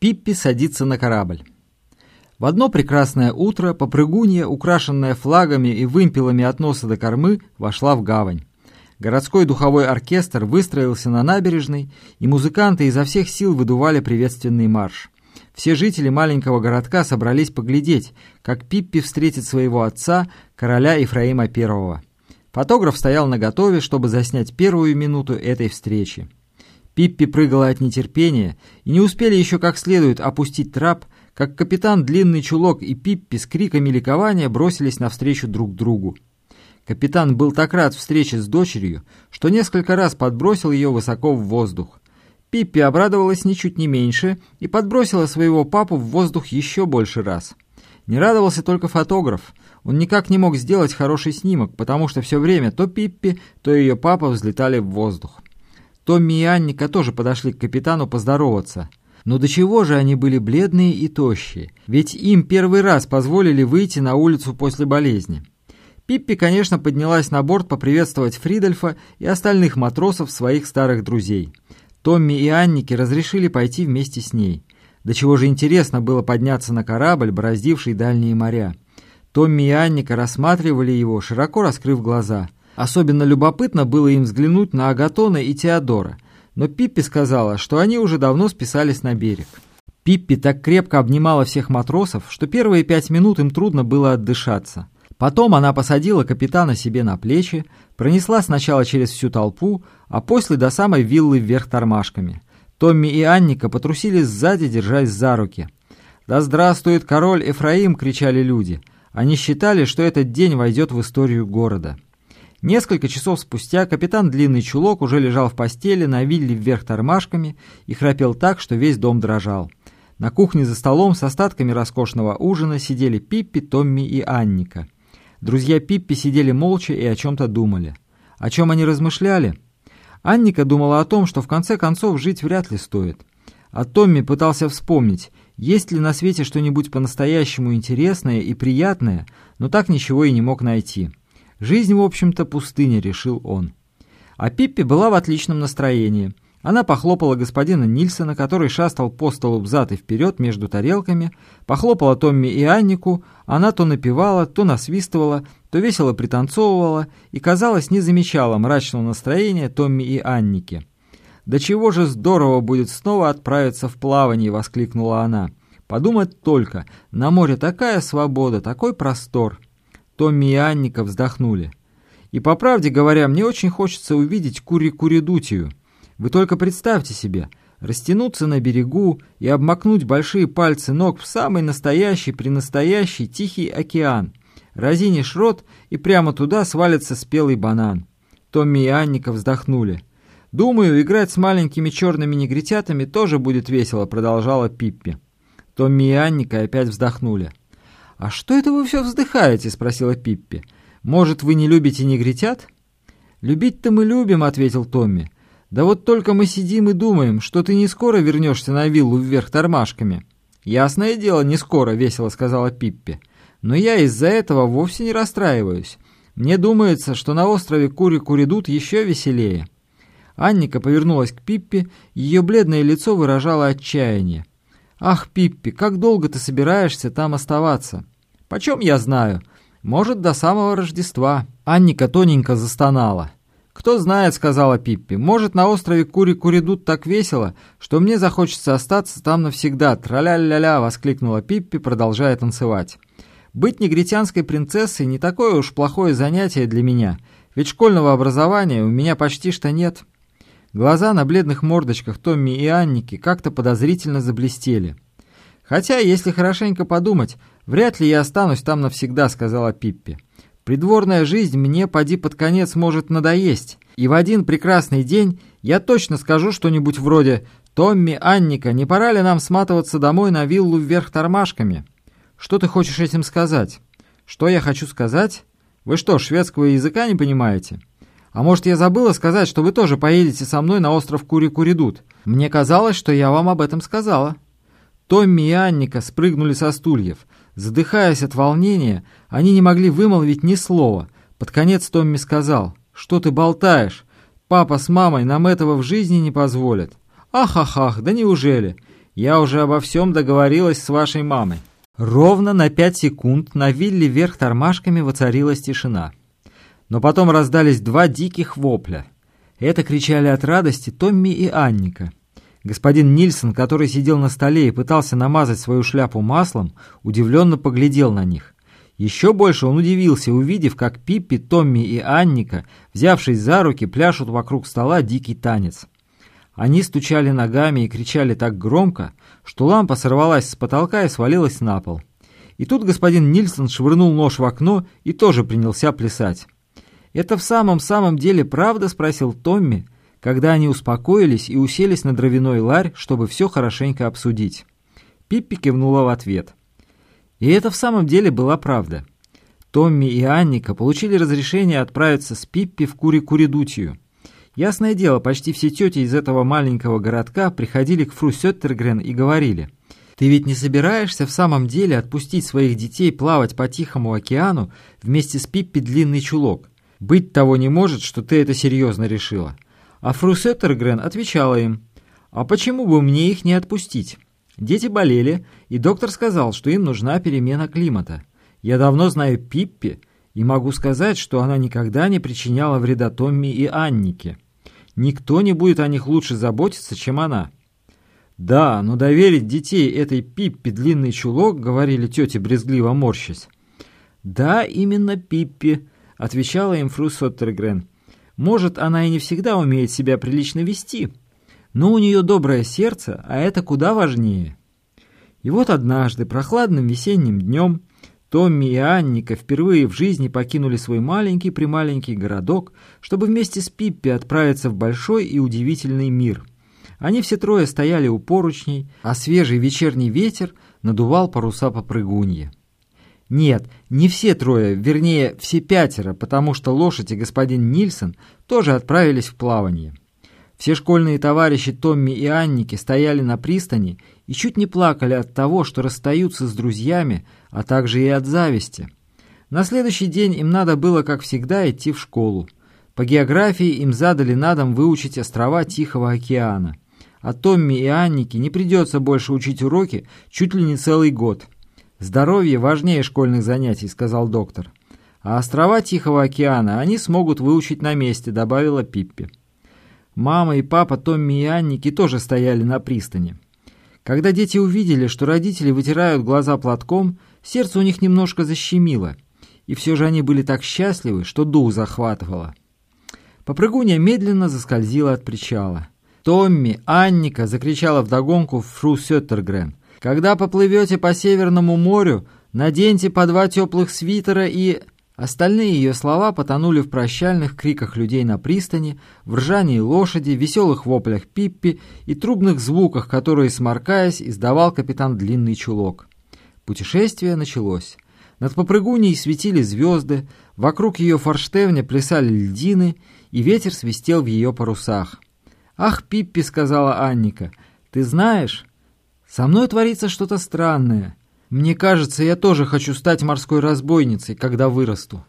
Пиппи садится на корабль. В одно прекрасное утро попрыгунья, украшенная флагами и вымпелами от носа до кормы, вошла в гавань. Городской духовой оркестр выстроился на набережной, и музыканты изо всех сил выдували приветственный марш. Все жители маленького городка собрались поглядеть, как Пиппи встретит своего отца, короля Ефраима I. Фотограф стоял наготове, чтобы заснять первую минуту этой встречи. Пиппи прыгала от нетерпения, и не успели еще как следует опустить трап, как капитан Длинный Чулок и Пиппи с криками ликования бросились навстречу друг другу. Капитан был так рад встрече с дочерью, что несколько раз подбросил ее высоко в воздух. Пиппи обрадовалась ничуть не меньше и подбросила своего папу в воздух еще больше раз. Не радовался только фотограф. Он никак не мог сделать хороший снимок, потому что все время то Пиппи, то ее папа взлетали в воздух. Томми и Анника тоже подошли к капитану поздороваться. Но до чего же они были бледные и тощие? Ведь им первый раз позволили выйти на улицу после болезни. Пиппи, конечно, поднялась на борт поприветствовать Фридольфа и остальных матросов своих старых друзей. Томми и Аннике разрешили пойти вместе с ней. До чего же интересно было подняться на корабль, бороздивший дальние моря. Томми и Анника рассматривали его, широко раскрыв глаза – Особенно любопытно было им взглянуть на Агатона и Теодора, но Пиппи сказала, что они уже давно списались на берег. Пиппи так крепко обнимала всех матросов, что первые пять минут им трудно было отдышаться. Потом она посадила капитана себе на плечи, пронесла сначала через всю толпу, а после до самой виллы вверх тормашками. Томми и Анника потрусили сзади, держась за руки. «Да здравствует король Эфраим!» — кричали люди. Они считали, что этот день войдет в историю города. Несколько часов спустя капитан Длинный Чулок уже лежал в постели на вилле вверх тормашками и храпел так, что весь дом дрожал. На кухне за столом с остатками роскошного ужина сидели Пиппи, Томми и Анника. Друзья Пиппи сидели молча и о чем-то думали. О чем они размышляли? Анника думала о том, что в конце концов жить вряд ли стоит. А Томми пытался вспомнить, есть ли на свете что-нибудь по-настоящему интересное и приятное, но так ничего и не мог найти. Жизнь, в общем-то, пустыня, решил он. А Пиппи была в отличном настроении. Она похлопала господина Нильсона, который шастал по столу взад и вперед между тарелками, похлопала Томми и Аннику, она то напевала, то насвистывала, то весело пританцовывала и, казалось, не замечала мрачного настроения Томми и Анники. «Да чего же здорово будет снова отправиться в плавание!» — воскликнула она. «Подумать только, на море такая свобода, такой простор!» Томми и Анника вздохнули. «И по правде говоря, мне очень хочется увидеть Кури-Куридутию. Вы только представьте себе, растянуться на берегу и обмакнуть большие пальцы ног в самый настоящий, пренастоящий Тихий океан. Разинишь рот, и прямо туда свалится спелый банан». Томми и Анника вздохнули. «Думаю, играть с маленькими черными негритятами тоже будет весело», — продолжала Пиппи. Томми и Анника опять вздохнули. «А что это вы все вздыхаете?» — спросила Пиппи. «Может, вы не любите негритят?» «Любить-то мы любим», — ответил Томми. «Да вот только мы сидим и думаем, что ты не скоро вернешься на виллу вверх тормашками». «Ясное дело, не скоро», — весело сказала Пиппи. «Но я из-за этого вовсе не расстраиваюсь. Мне думается, что на острове Кури-Куридут еще веселее». Анника повернулась к Пиппи, ее бледное лицо выражало отчаяние. «Ах, Пиппи, как долго ты собираешься там оставаться?» «Почем я знаю? Может, до самого Рождества». Анника тоненько застонала. «Кто знает», — сказала Пиппи, — «может, на острове Кури-Куридут так весело, что мне захочется остаться там навсегда». «Траля-ля-ля!» — воскликнула Пиппи, продолжая танцевать. «Быть негритянской принцессой не такое уж плохое занятие для меня, ведь школьного образования у меня почти что нет». Глаза на бледных мордочках Томми и Анники как-то подозрительно заблестели. «Хотя, если хорошенько подумать, вряд ли я останусь там навсегда», — сказала Пиппи. «Придворная жизнь мне, поди под конец, может надоесть, и в один прекрасный день я точно скажу что-нибудь вроде «Томми, Анника, не пора ли нам сматываться домой на виллу вверх тормашками?» Что ты хочешь этим сказать? Что я хочу сказать? Вы что, шведского языка не понимаете?» А может, я забыла сказать, что вы тоже поедете со мной на остров Кури-Куридут? Мне казалось, что я вам об этом сказала». Томми и Анника спрыгнули со стульев. Задыхаясь от волнения, они не могли вымолвить ни слова. Под конец Томми сказал, «Что ты болтаешь? Папа с мамой нам этого в жизни не позволят». «Ах-ах-ах, да неужели? Я уже обо всем договорилась с вашей мамой». Ровно на пять секунд на вилле вверх тормашками воцарилась тишина. Но потом раздались два диких вопля. Это кричали от радости Томми и Анника. Господин Нильсон, который сидел на столе и пытался намазать свою шляпу маслом, удивленно поглядел на них. Еще больше он удивился, увидев, как Пиппи, Томми и Анника, взявшись за руки, пляшут вокруг стола дикий танец. Они стучали ногами и кричали так громко, что лампа сорвалась с потолка и свалилась на пол. И тут господин Нильсон швырнул нож в окно и тоже принялся плясать. «Это в самом-самом деле правда?» — спросил Томми, когда они успокоились и уселись на дровяной ларь, чтобы все хорошенько обсудить. Пиппи кивнула в ответ. И это в самом деле была правда. Томми и Анника получили разрешение отправиться с Пиппи в Кури-Куридутию. Ясное дело, почти все тети из этого маленького городка приходили к фру Сеттергрен и говорили, «Ты ведь не собираешься в самом деле отпустить своих детей плавать по Тихому океану вместе с Пиппи длинный чулок? Быть того не может, что ты это серьезно решила». А фру Сеттергрен отвечала им, «А почему бы мне их не отпустить?» Дети болели, и доктор сказал, что им нужна перемена климата. Я давно знаю Пиппи и могу сказать, что она никогда не причиняла вреда Томми и Аннике. Никто не будет о них лучше заботиться, чем она. «Да, но доверить детей этой Пиппи длинный чулок», — говорили тети, брезгливо морщась. «Да, именно Пиппи», — отвечала им фру Соттергрен. Может, она и не всегда умеет себя прилично вести, но у нее доброе сердце, а это куда важнее. И вот однажды, прохладным весенним днем, Томми и Анника впервые в жизни покинули свой маленький-прималенький городок, чтобы вместе с Пиппи отправиться в большой и удивительный мир. Они все трое стояли у поручней, а свежий вечерний ветер надувал паруса по прыгунье. Нет, не все трое, вернее, все пятеро, потому что лошадь и господин Нильсон тоже отправились в плавание. Все школьные товарищи Томми и Анники стояли на пристани и чуть не плакали от того, что расстаются с друзьями, а также и от зависти. На следующий день им надо было, как всегда, идти в школу. По географии им задали на дом выучить острова Тихого океана. А Томми и Аннике не придется больше учить уроки чуть ли не целый год – «Здоровье важнее школьных занятий», — сказал доктор. «А острова Тихого океана они смогут выучить на месте», — добавила Пиппи. Мама и папа Томми и Анники тоже стояли на пристани. Когда дети увидели, что родители вытирают глаза платком, сердце у них немножко защемило. И все же они были так счастливы, что дух захватывало. Попрыгунья медленно заскользила от причала. «Томми, Анника!» — закричала вдогонку фру Сеттергрен. Когда поплывете по Северному морю, наденьте по два теплых свитера и...» Остальные ее слова потонули в прощальных криках людей на пристани, в ржании лошади, веселых воплях Пиппи и трубных звуках, которые, сморкаясь, издавал капитан Длинный Чулок. Путешествие началось. Над попрыгуней светили звезды, вокруг ее форштевня плясали льдины, и ветер свистел в ее парусах. «Ах, Пиппи!» — сказала Анника. «Ты знаешь, со мной творится что-то странное. Мне кажется, я тоже хочу стать морской разбойницей, когда вырасту.